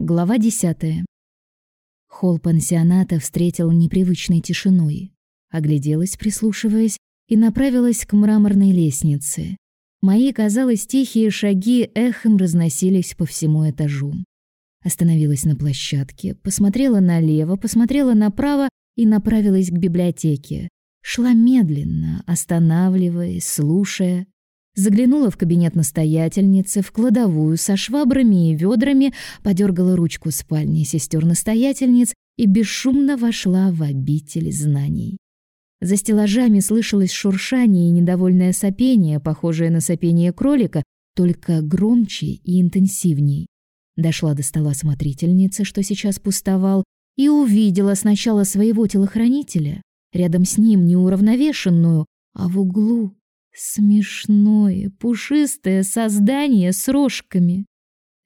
Глава десятая. Холл пансионата встретил непривычной тишиной. Огляделась, прислушиваясь, и направилась к мраморной лестнице. Мои, казалось, тихие шаги эхом разносились по всему этажу. Остановилась на площадке, посмотрела налево, посмотрела направо и направилась к библиотеке. Шла медленно, останавливаясь, слушая. Заглянула в кабинет настоятельницы, в кладовую со швабрами и ведрами, подергала ручку спальни сестер-настоятельниц и бесшумно вошла в обитель знаний. За стеллажами слышалось шуршание и недовольное сопение, похожее на сопение кролика, только громче и интенсивней. Дошла до стола смотрительницы, что сейчас пустовал, и увидела сначала своего телохранителя, рядом с ним неуравновешенную, а в углу смешное, пушистое создание с рожками.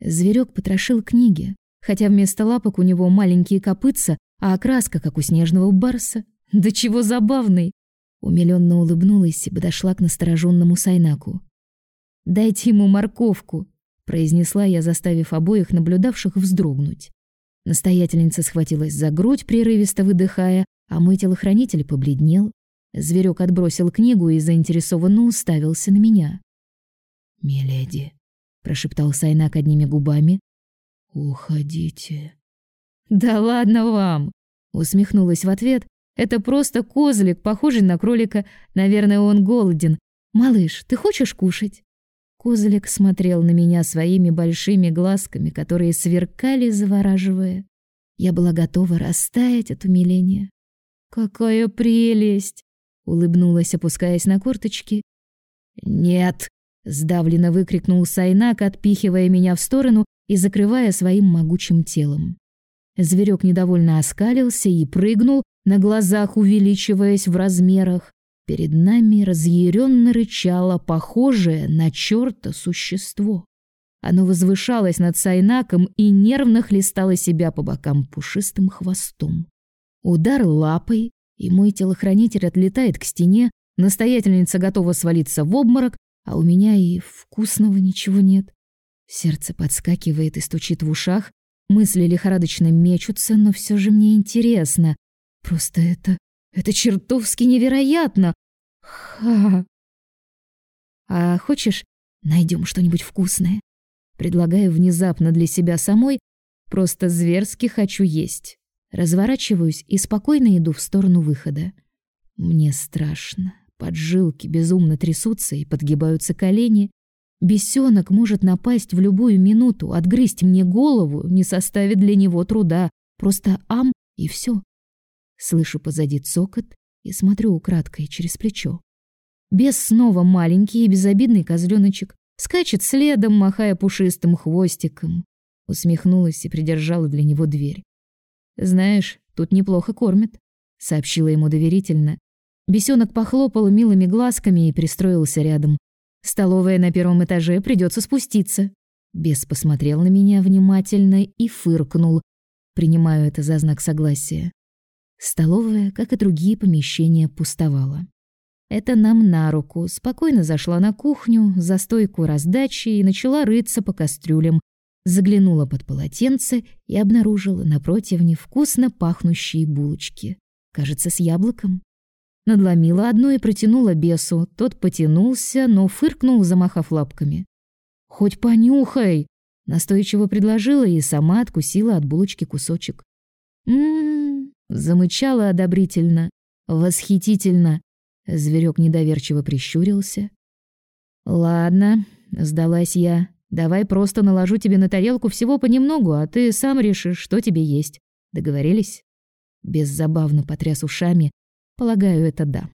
Зверек потрошил книги, хотя вместо лапок у него маленькие копытца, а окраска, как у снежного барса. Да чего забавный! Умилённо улыбнулась и подошла к настороженному Сайнаку. «Дайте ему морковку», — произнесла я, заставив обоих наблюдавших вздрогнуть. Настоятельница схватилась за грудь, прерывисто выдыхая, а мой телохранитель побледнел. Зверек отбросил книгу и заинтересованно уставился на меня. «Миледи», — прошептал Сайнак одними губами. «Уходите». «Да ладно вам!» — усмехнулась в ответ. «Это просто козлик, похожий на кролика. Наверное, он голоден. Малыш, ты хочешь кушать?» Козлик смотрел на меня своими большими глазками, которые сверкали, завораживая. Я была готова растаять от умиления. «Какая прелесть!» — улыбнулась, опускаясь на корточки. «Нет!» — сдавленно выкрикнул Сайнак, отпихивая меня в сторону и закрывая своим могучим телом. Зверек недовольно оскалился и прыгнул, на глазах увеличиваясь в размерах. Перед нами разъяренно рычало похожее на черта существо. Оно возвышалось над Сайнаком и нервно хлестало себя по бокам пушистым хвостом. Удар лапой, и мой телохранитель отлетает к стене, настоятельница готова свалиться в обморок, а у меня и вкусного ничего нет. Сердце подскакивает и стучит в ушах, мысли лихорадочно мечутся, но все же мне интересно. Просто это это чертовски невероятно. Ха. А хочешь, найдем что-нибудь вкусное? Предлагаю внезапно для себя самой, просто зверски хочу есть. Разворачиваюсь и спокойно иду в сторону выхода. Мне страшно. Поджилки безумно трясутся и подгибаются колени. Бесенок может напасть в любую минуту, отгрызть мне голову, не составит для него труда. Просто ам и все. Слышу позади цокот и смотрю украдкой через плечо. Бес снова маленький и безобидный козленочек, скачет следом, махая пушистым хвостиком. Усмехнулась и придержала для него дверь. «Знаешь, тут неплохо кормят», — сообщила ему доверительно. Бесенок похлопал милыми глазками и пристроился рядом. «Столовая на первом этаже, придется спуститься». Бес посмотрел на меня внимательно и фыркнул. Принимаю это за знак согласия. Столовая, как и другие помещения, пустовала. Это нам на руку. Спокойно зашла на кухню, за стойку раздачи и начала рыться по кастрюлям. Заглянула под полотенце и обнаружила на противне вкусно пахнущие булочки. Кажется, с яблоком. Надломила одну и протянула бесу. Тот потянулся, но фыркнул, замахав лапками. «Хоть понюхай!» Настойчиво предложила и сама откусила от булочки кусочек. «М-м-м!» Замычала одобрительно. Восхитительно. Зверек недоверчиво прищурился. Ладно, сдалась я. Давай просто наложу тебе на тарелку всего понемногу, а ты сам решишь, что тебе есть. Договорились? Беззабавно потряс ушами. Полагаю, это да.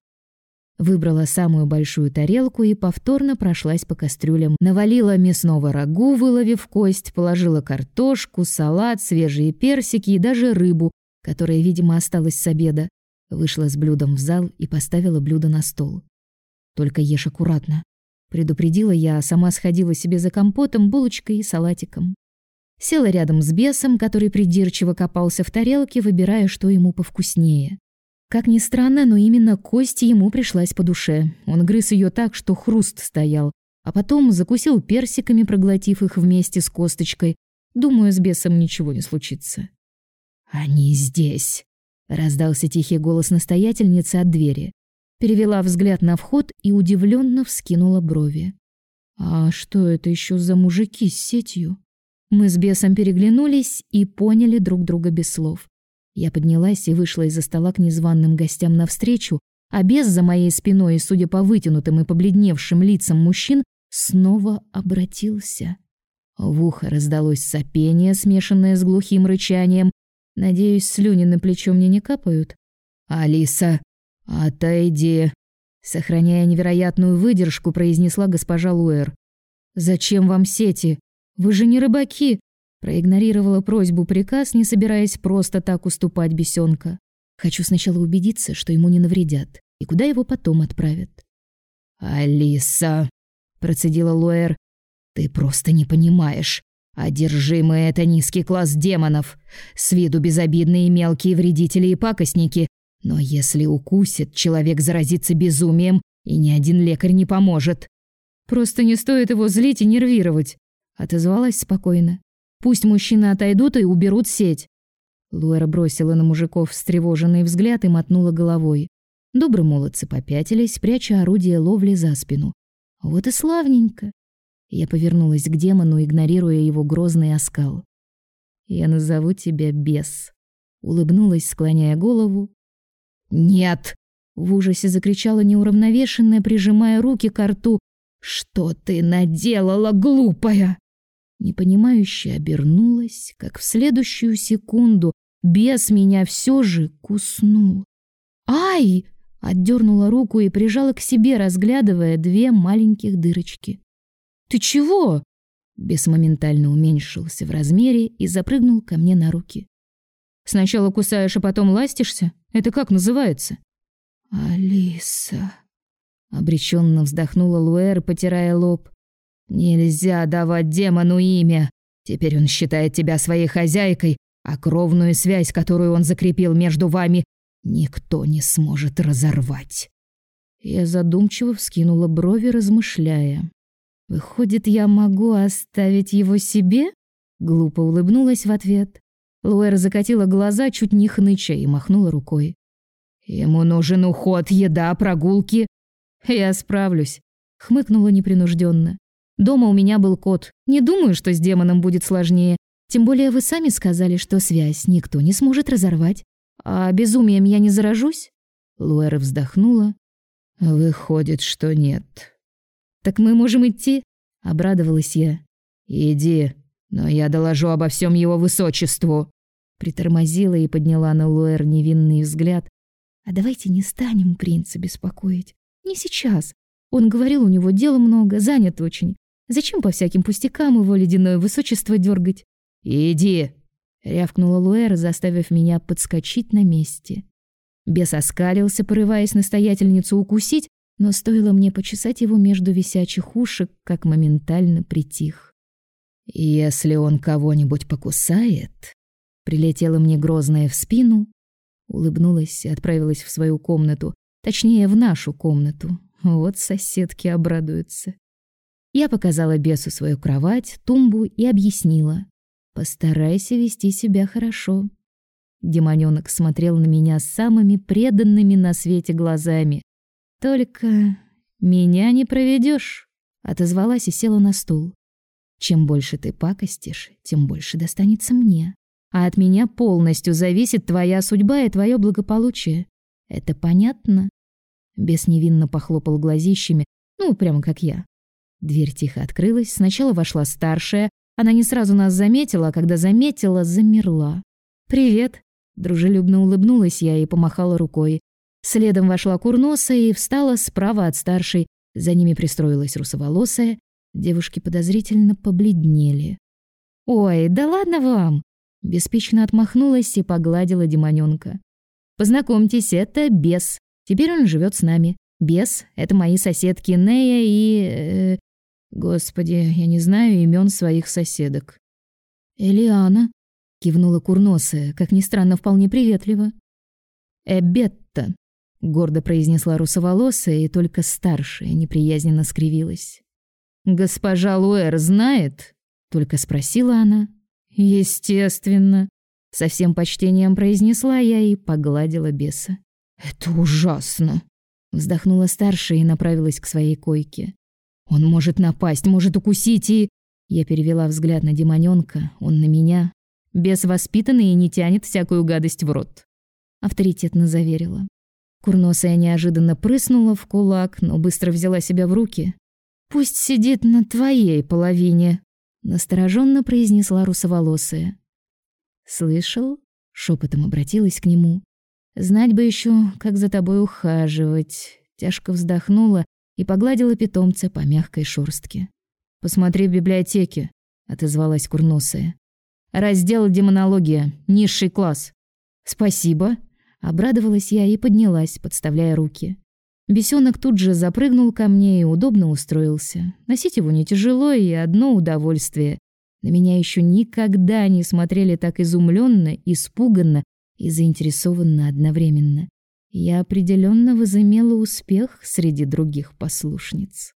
Выбрала самую большую тарелку и повторно прошлась по кастрюлям. Навалила мясного рагу, выловив кость, положила картошку, салат, свежие персики и даже рыбу, которая, видимо, осталась с обеда, вышла с блюдом в зал и поставила блюдо на стол. «Только ешь аккуратно», — предупредила я, сама сходила себе за компотом, булочкой и салатиком. Села рядом с бесом, который придирчиво копался в тарелке, выбирая, что ему повкуснее. Как ни странно, но именно кости ему пришлась по душе. Он грыз ее так, что хруст стоял, а потом закусил персиками, проглотив их вместе с косточкой. Думаю, с бесом ничего не случится. Они здесь, раздался тихий голос настоятельницы от двери. Перевела взгляд на вход и удивленно вскинула брови. А что это еще за мужики с сетью? Мы с бесом переглянулись и поняли друг друга без слов. Я поднялась и вышла из-за стола к незваным гостям навстречу, а бес за моей спиной судя по вытянутым и побледневшим лицам мужчин, снова обратился. В ухо раздалось сопение, смешанное с глухим рычанием. Надеюсь, слюни на плечо мне не капают. «Алиса, отойди!» Сохраняя невероятную выдержку, произнесла госпожа Луэр. «Зачем вам сети? Вы же не рыбаки!» Проигнорировала просьбу приказ, не собираясь просто так уступать бесенка. Хочу сначала убедиться, что ему не навредят, и куда его потом отправят. «Алиса!» — процедила Луэр. «Ты просто не понимаешь. Одержимые — это низкий класс демонов. С виду безобидные мелкие вредители и пакостники. Но если укусит, человек заразится безумием, и ни один лекарь не поможет». «Просто не стоит его злить и нервировать», — отозвалась спокойно. «Пусть мужчины отойдут и уберут сеть. Луэра бросила на мужиков встревоженный взгляд и мотнула головой. Добрые молодцы попятились, пряча орудие ловли за спину. Вот и славненько. Я повернулась к демону, игнорируя его грозный оскал. Я назову тебя бес. Улыбнулась, склоняя голову. Нет, в ужасе закричала неуравновешенная, прижимая руки к рту. Что ты наделала, глупая? Непонимающе обернулась, как в следующую секунду бес меня все же куснул. «Ай!» — отдернула руку и прижала к себе, разглядывая две маленьких дырочки. «Ты чего?» Бес моментально уменьшился в размере и запрыгнул ко мне на руки. «Сначала кусаешь, а потом ластишься? Это как называется?» «Алиса...» Обреченно вздохнула Луэр, потирая лоб. Нельзя давать демону имя. Теперь он считает тебя своей хозяйкой, а кровную связь, которую он закрепил между вами, никто не сможет разорвать. Я задумчиво вскинула брови, размышляя. Выходит, я могу оставить его себе? Глупо улыбнулась в ответ. Луэр закатила глаза, чуть не хныча, и махнула рукой. Ему нужен уход, еда, прогулки. Я справлюсь, хмыкнула непринужденно. Дома у меня был кот. Не думаю, что с демоном будет сложнее. Тем более вы сами сказали, что связь никто не сможет разорвать. А безумием я не заражусь? Луэра вздохнула. Выходит, что нет. Так мы можем идти, обрадовалась я. Иди, но я доложу обо всем его высочеству. Притормозила и подняла на Луэр невинный взгляд. А давайте не станем принца беспокоить. Не сейчас. Он говорил, у него дела много, занят очень. Зачем по всяким пустякам его ледяное высочество дергать? «Иди!» — рявкнула Луэра, заставив меня подскочить на месте. Бес оскалился, порываясь настоятельницу укусить, но стоило мне почесать его между висячих ушек, как моментально притих. «Если он кого-нибудь покусает...» Прилетела мне грозная в спину, улыбнулась и отправилась в свою комнату, точнее, в нашу комнату. Вот соседки обрадуются. Я показала бесу свою кровать, тумбу и объяснила. Постарайся вести себя хорошо. Демонёнок смотрел на меня самыми преданными на свете глазами. Только меня не проведешь, отозвалась и села на стул. Чем больше ты пакостишь, тем больше достанется мне. А от меня полностью зависит твоя судьба и твое благополучие. Это понятно? Бес невинно похлопал глазищами, ну, прямо как я. Дверь тихо открылась, сначала вошла старшая, она не сразу нас заметила, а когда заметила, замерла. «Привет!» — дружелюбно улыбнулась я и помахала рукой. Следом вошла курносая и встала справа от старшей, за ними пристроилась русоволосая. Девушки подозрительно побледнели. «Ой, да ладно вам!» Беспечно отмахнулась и погладила демонёнка. «Познакомьтесь, это Бес. Теперь он живет с нами. Бес — это мои соседки Нея и... Э, Господи, я не знаю имен своих соседок. Элиана, кивнула курносая, как ни странно, вполне приветливо. Эбетта, гордо произнесла русоволосая, и только старшая неприязненно скривилась. Госпожа Луэр знает? только спросила она. Естественно, со всем почтением произнесла я и погладила беса. Это ужасно, вздохнула старшая и направилась к своей койке. Он может напасть, может укусить и я перевела взгляд на демонёнка, он на меня. Бес воспитанный и не тянет всякую гадость в рот. Авторитетно заверила. Курносая неожиданно прыснула в кулак, но быстро взяла себя в руки. «Пусть сидит на твоей половине», — настороженно произнесла русоволосая. «Слышал?» — шепотом обратилась к нему. «Знать бы еще, как за тобой ухаживать». Тяжко вздохнула и погладила питомца по мягкой шорстке. «Посмотри в библиотеке», — отозвалась курносая. «Раздел демонология, низший класс». «Спасибо», — обрадовалась я и поднялась, подставляя руки. Бесенок тут же запрыгнул ко мне и удобно устроился. Носить его не тяжело и одно удовольствие. На меня еще никогда не смотрели так изумленно, испуганно и заинтересованно одновременно. Я определенно возымела успех среди других послушниц.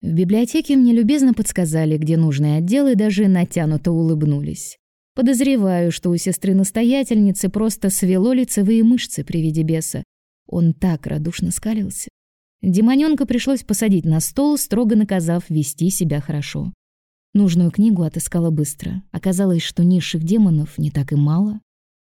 В библиотеке мне любезно подсказали, где нужный отдел, и даже натянуто улыбнулись. Подозреваю, что у сестры-настоятельницы просто свело лицевые мышцы при виде беса. Он так радушно скалился. Демонёнка пришлось посадить на стол, строго наказав вести себя хорошо. Нужную книгу отыскала быстро. Оказалось, что низших демонов не так и мало.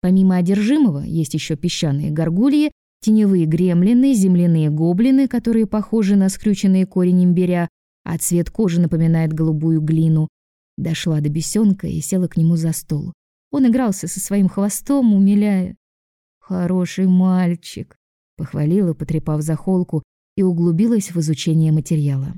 Помимо одержимого, есть еще песчаные горгульи, теневые гремлины, земляные гоблины, которые похожи на скрюченные корень имбиря, а цвет кожи напоминает голубую глину. Дошла до бесенка и села к нему за стол. Он игрался со своим хвостом, умиляя. «Хороший мальчик», — похвалила, потрепав за холку, и углубилась в изучение материала.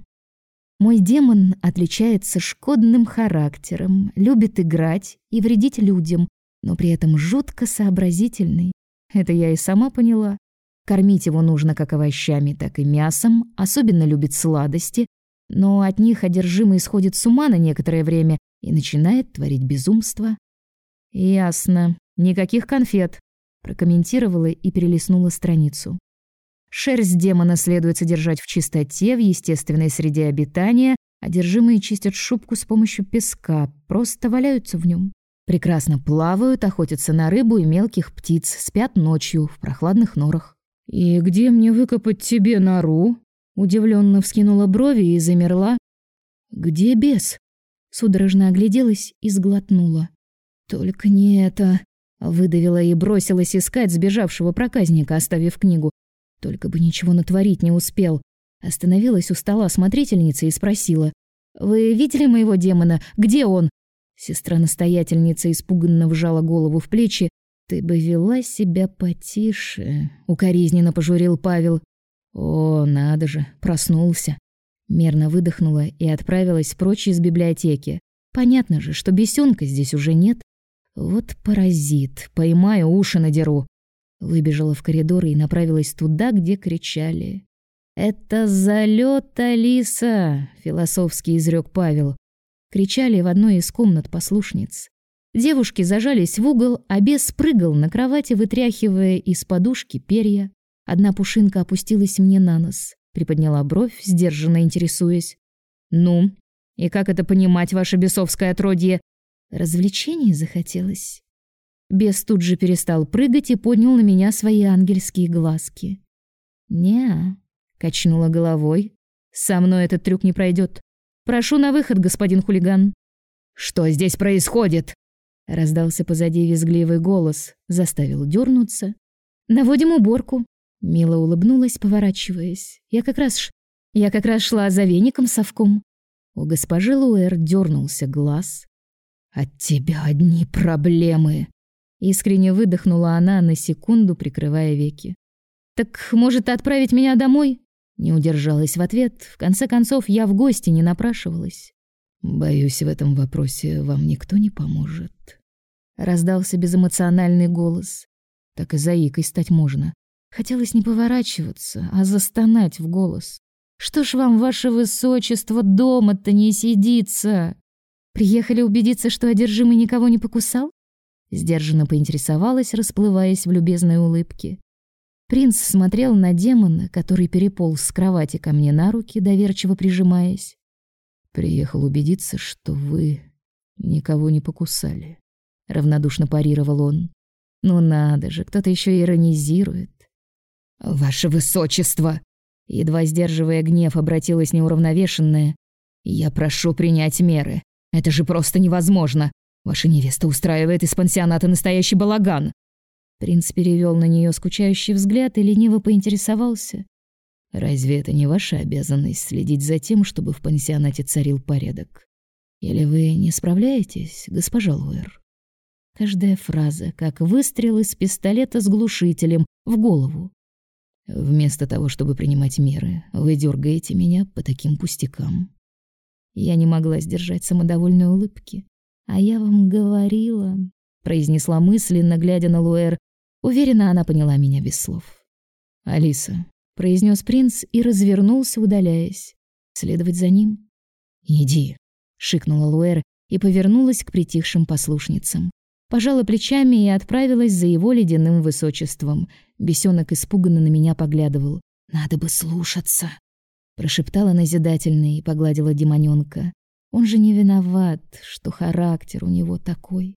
Мой демон отличается шкодным характером, любит играть и вредить людям, но при этом жутко сообразительный. Это я и сама поняла. Кормить его нужно как овощами, так и мясом, особенно любит сладости, но от них одержимый сходит с ума на некоторое время и начинает творить безумство. «Ясно. Никаких конфет», — прокомментировала и перелистнула страницу. Шерсть демона следует содержать в чистоте, в естественной среде обитания, одержимые чистят шубку с помощью песка, просто валяются в нем. Прекрасно плавают, охотятся на рыбу и мелких птиц, спят ночью в прохладных норах. «И где мне выкопать тебе нору?» Удивленно вскинула брови и замерла. «Где бес?» Судорожно огляделась и сглотнула. «Только не это...» Выдавила и бросилась искать сбежавшего проказника, оставив книгу. Только бы ничего натворить не успел. Остановилась у стола смотрительницы и спросила. «Вы видели моего демона? Где он?» Сестра-настоятельница испуганно вжала голову в плечи. «Ты бы вела себя потише», — укоризненно пожурил Павел. О, надо же, проснулся. Мерно выдохнула и отправилась прочь из библиотеки. Понятно же, что бесенка здесь уже нет. Вот паразит, поймаю, уши надеру. Выбежала в коридор и направилась туда, где кричали. «Это залет, Алиса!» — философски изрек Павел. Кричали в одной из комнат послушниц. Девушки зажались в угол, а бес прыгал на кровати, вытряхивая из подушки перья. Одна пушинка опустилась мне на нос. Приподняла бровь, сдержанно интересуясь. «Ну, и как это понимать, ваше бесовское отродье?» Развлечений захотелось. Бес тут же перестал прыгать и поднял на меня свои ангельские глазки. «Не-а», качнула головой. «Со мной этот трюк не пройдет. Прошу на выход, господин хулиган». «Что здесь происходит?» Раздался позади визгливый голос, заставил дернуться. «Наводим уборку», Мила улыбнулась, поворачиваясь. Я как раз ш... я как раз шла за веником совком. У госпожи Луэр дернулся глаз. От тебя одни проблемы. Искренне выдохнула она на секунду, прикрывая веки. Так, может, отправить меня домой? Не удержалась в ответ. В конце концов, я в гости не напрашивалась. Боюсь, в этом вопросе вам никто не поможет. Раздался безэмоциональный голос. Так и заикой стать можно. Хотелось не поворачиваться, а застонать в голос. «Что ж вам, ваше высочество, дома-то не сидится?» «Приехали убедиться, что одержимый никого не покусал?» Сдержанно поинтересовалась, расплываясь в любезной улыбке. Принц смотрел на демона, который переполз с кровати ко мне на руки, доверчиво прижимаясь. «Приехал убедиться, что вы Никого не покусали. Равнодушно парировал он. Ну надо же, кто-то еще иронизирует. Ваше высочество, едва сдерживая гнев, обратилась неуравновешенная. Я прошу принять меры. Это же просто невозможно. Ваша невеста устраивает из пансионата настоящий балаган. Принц перевел на нее скучающий взгляд и лениво поинтересовался: Разве это не ваша обязанность следить за тем, чтобы в пансионате царил порядок? Или вы не справляетесь, госпожа Луэр? Каждая фраза, как выстрел из пистолета с глушителем в голову. Вместо того, чтобы принимать меры, вы дергаете меня по таким пустякам. Я не могла сдержать самодовольной улыбки. «А я вам говорила», — произнесла мысленно, глядя на Луэр. Уверена, она поняла меня без слов. «Алиса», — произнес принц и развернулся, удаляясь. Следовать за ним? «Иди», шикнула Луэр и повернулась к притихшим послушницам. Пожала плечами и отправилась за его ледяным высочеством. Бесенок испуганно на меня поглядывал. «Надо бы слушаться», — прошептала назидательно и погладила демонёнка. «Он же не виноват, что характер у него такой».